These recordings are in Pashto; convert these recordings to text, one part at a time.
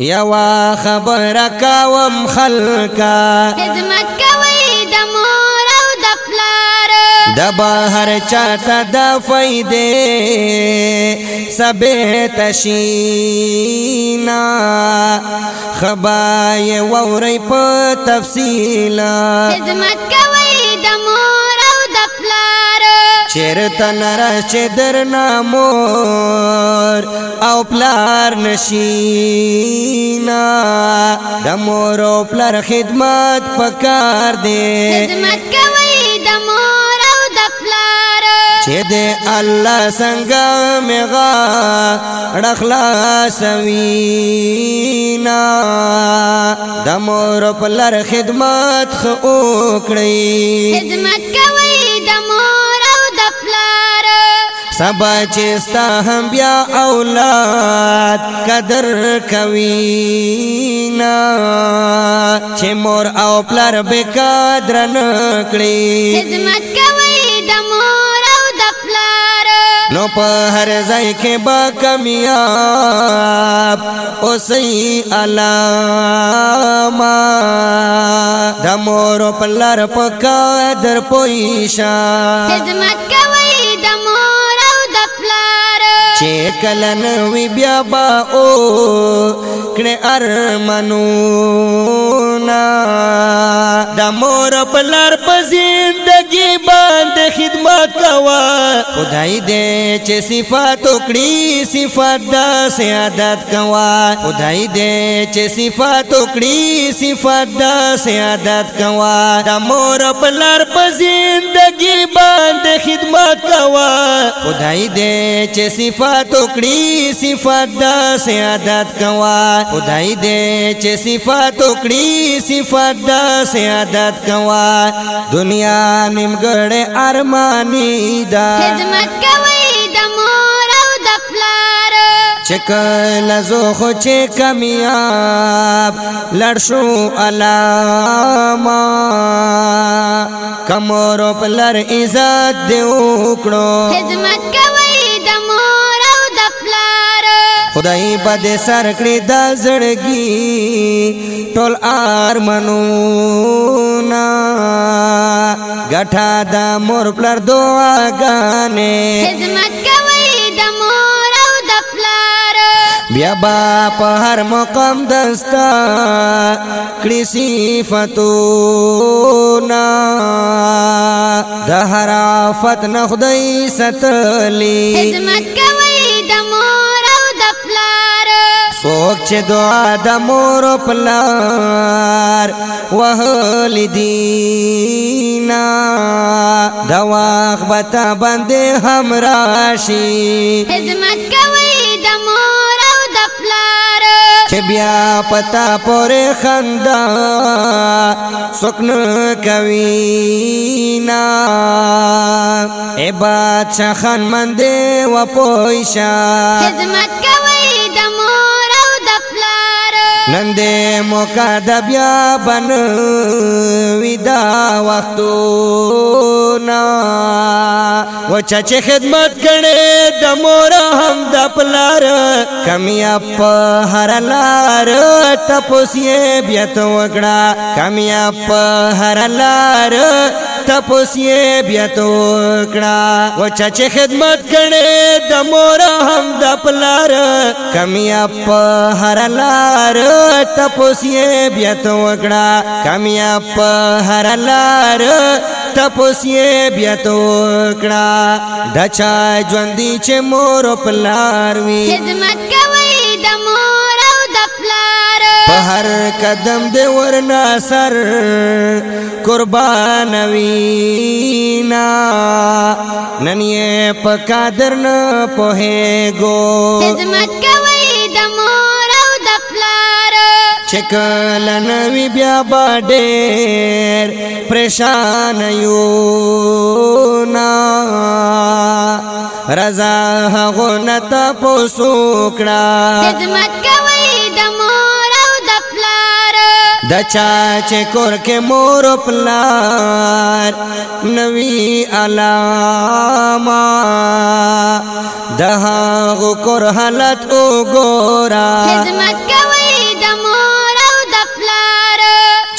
یوا خبر کاوم خلکا خدمت کوي د مور او د پلار د بهر چاته د فائدې سبه تشینا خبای ووري په تفصیل خدمت کوي د مور او د پلار چیرته نره چې درنا مور او پلار نشینا د مور او پلار خدمت پکار دی خدمت کوي د مور او د پلار چې د الله څنګه میغا رخلاص وینا د مور او پلار خدمت خو کړی خدمت کوي د سبا چستا هم بیا اولاد قدر کوي نا چې مور او پلار به قدر نه کړی خدمت کوي د مور او د پلار نو په هر ځای کې با کامیاب او سي علامه د مور او پلار په قدر پوي شه خدمت کوي د لار چې کلن وی بیا با او کړه ارمنو نا د مور په لار په زندګي باندې خدمت کوا خدای دې چې صفات وکړي صفات د سعادت کوا خدای دې چې صفات وکړي صفات د سعادت کوا د مور په لار په زندګي باندې خدمت کوا خدای دې دې چې صفات وکړي صفات د سعادت کوا خدای دې چې صفات وکړي صفات د سعادت کوا دنیا نیمګړې ارمانی دا خدمت کوي د مور او د پلار چکل زو خو چې کمیاب لړشو علامه کمور پلر عزت دی وکړو خدمت کوي خدای بد سر کړی د زړګي ټول ارمنو نا غټا د مور پلر دعاګانې خدمت کوي د مور او د پلار بیا با په هر مقام دستا کړی صفاتو نا د هر آفت نه خدای ستلی خدمت کوي د مور پلار سوک چې دعا د مور پلار وهل دینا دا واخ بتا باندې هم راشي خدمت کوي د مور او د پلار چې بیا پتا پورې خندا سکن کوي نا اے بادشاہ خان مندې و پويشا خدمت کوي نن دې موقع د بیا بن ودا وختو نا و چا چې خدمت کړي د مور هم د پلار کامیاب هر لار تپوسې بیا تو وکړه کامیاب هر لار تپوسیه بیا تو کړه و چا چې خدمت کړي د مور هم د پلار کمیاب په هر لار تپوسیه بیا تو کړه کمیاب په هر لار تپوسیه بیا تو کړه د چا ژوند چې مور پلار وي خدمت کوي د مور پلار په هر قدم دی ورنا سر قربان وینا نن یې په قدر نه پوهې گو خدمت کوي د مور او د پلار چکل نوی بیا باډېر پریشان یو نا رضا هغه نتا پوسوکړه خدمت کوي د مور او د پلار د چا چې کور کې مور او پلار نوی علاما د هغه کور حالت وګورا خدمت کوي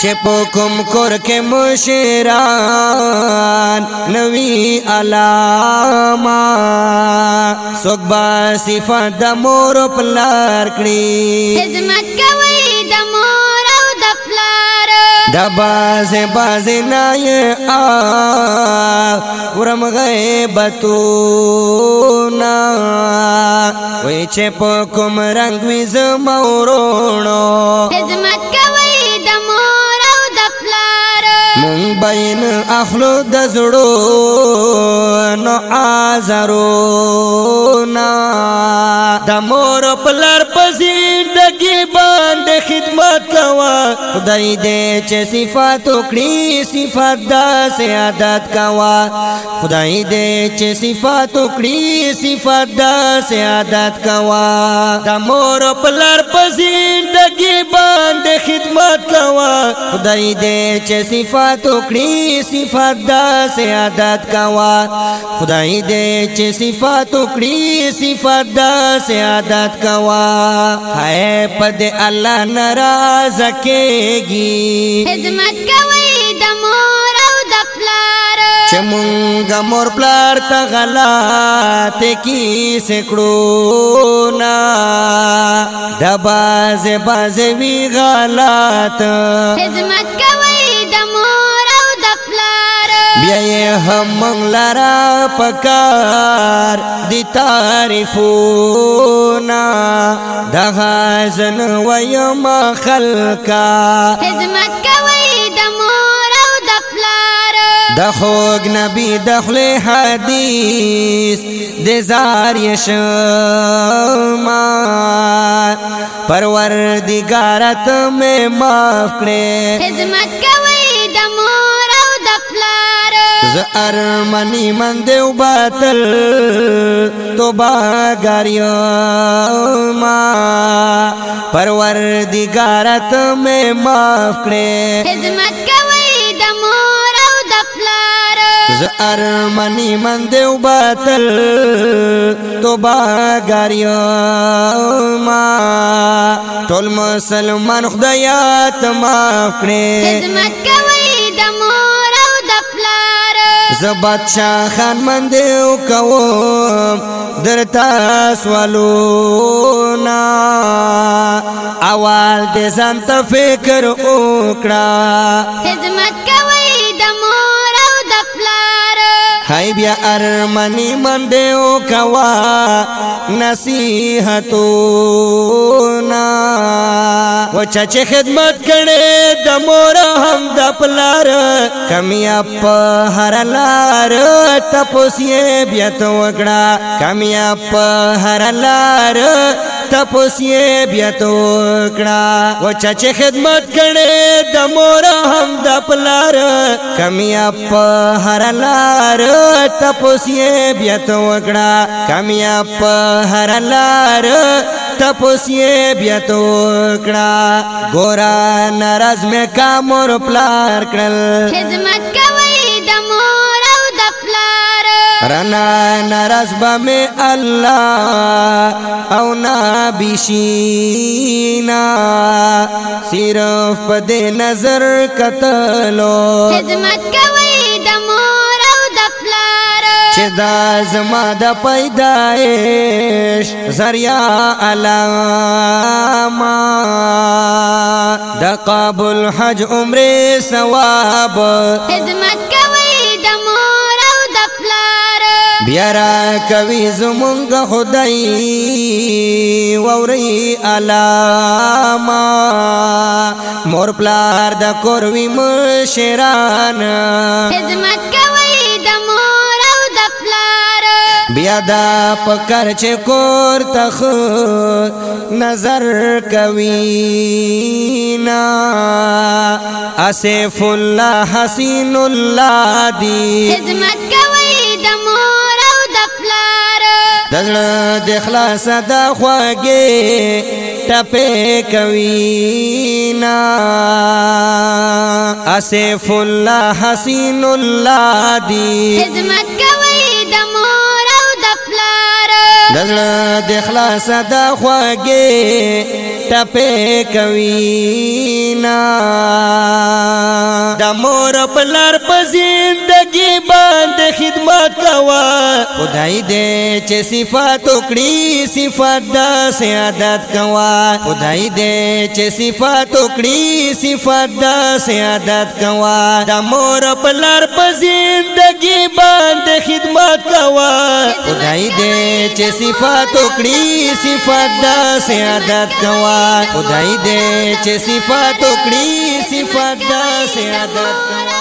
چې په کوم کور کې مشران نوی علاما سوک با صفات د مور پلار کړی خدمت کوي د مور او د پلار د باز باز نه آ ورم غیبتو نا وای چې په کوم رنگ وې زمورونو خدمت کوي مون بین اخلو د زړو نو آزرو نا د مور پلر خدای دې چې صفات وکړي صفات د سعادت کوا خدای دې چې صفات وکړي صفات د سعادت کوا د مور پلار پزین دګي باندې خدمت کوا خدای دې چې صفات وکړي صفات د سعادت کوا خدای دې چې صفات وکړي صفات د سعادت کوا ہے پد اللہ ناراض کے کیږي خدمت کوي د مور او د پلار چې مونږ مور پلار ته غلط کی سکړو نا د باز باز وی غلط خدمت کوي د مور بیا یې هم مونږ لرا پکار دي تعریفونه دغه زن ویم خلکا خدمت کوي د مور او د پلار د خوږ نبی دخل حدیث د زار یشما پروردگارت مې معاف کړې خدمت کوي ز ارمنی من دیو باطل تو باگریو ما پروردگارت میں معاف کړې خدمت کوي د مور او د پلار ز ارمنی من دیو باطل تو باگریو ما ټول مسلمان خدایات معاف کړې خدمت کوي د مور زبادشاہ خان مندیو کوم در تاسوالونا اول دې ځان ته فکر وکړه خدمت کوي د مور او د پلار هاي بیا ارمنی مندیو کوا نصیحتونا मम दपलार कमिअप हरलार तपोसिएतो अगडा कम्यप हरलार तपोसिए बघडा व चचे खेदमत गणे त मराम दपलार कमिअप हरलार तपोसिए बघडा कमिअप हरलार تپسیے بیا تو کڑا گورا نرز میں کا مور پلار کڑل خدمت کا وئی د مور او د پلار رنا نرز ب میں اللہ او نا بشینا صرف پد نظر کتلو خدمت کا وئی د مور چې دا زما د پیدائش زریا علاما د قبول حج عمره ثواب خدمت کوي بیا را کوي زمونږ خدای ووري علاما مور پلار د کوروي مشران خدمت کوي د مور او د پلار بیا دا پکر چې کور تخ نظر کوي نا اسف الله حسین الله دی خدمت کوي د مور پلار دزړه د خلاص د خواږه ټپه کوي نا اسف الله حسین الله دی خدمت کوي د مور او د پلار دزړه د خلاص د خواږه ټپه کوي نا د مور پلار په زندګۍ باند خدمت کوا خدای دے چے صفات اکڑی صفات دا سے عدد کوا خدای دے چے صفات اکڑی صفات دا سے عدد کوا دا مور پلار پزیندگی باند خدمت کوا خدای دے چے صفات اکڑی صفات دا سے عدد کوا خدای دے چے صفات اکڑی صفات دا سے عدد کوا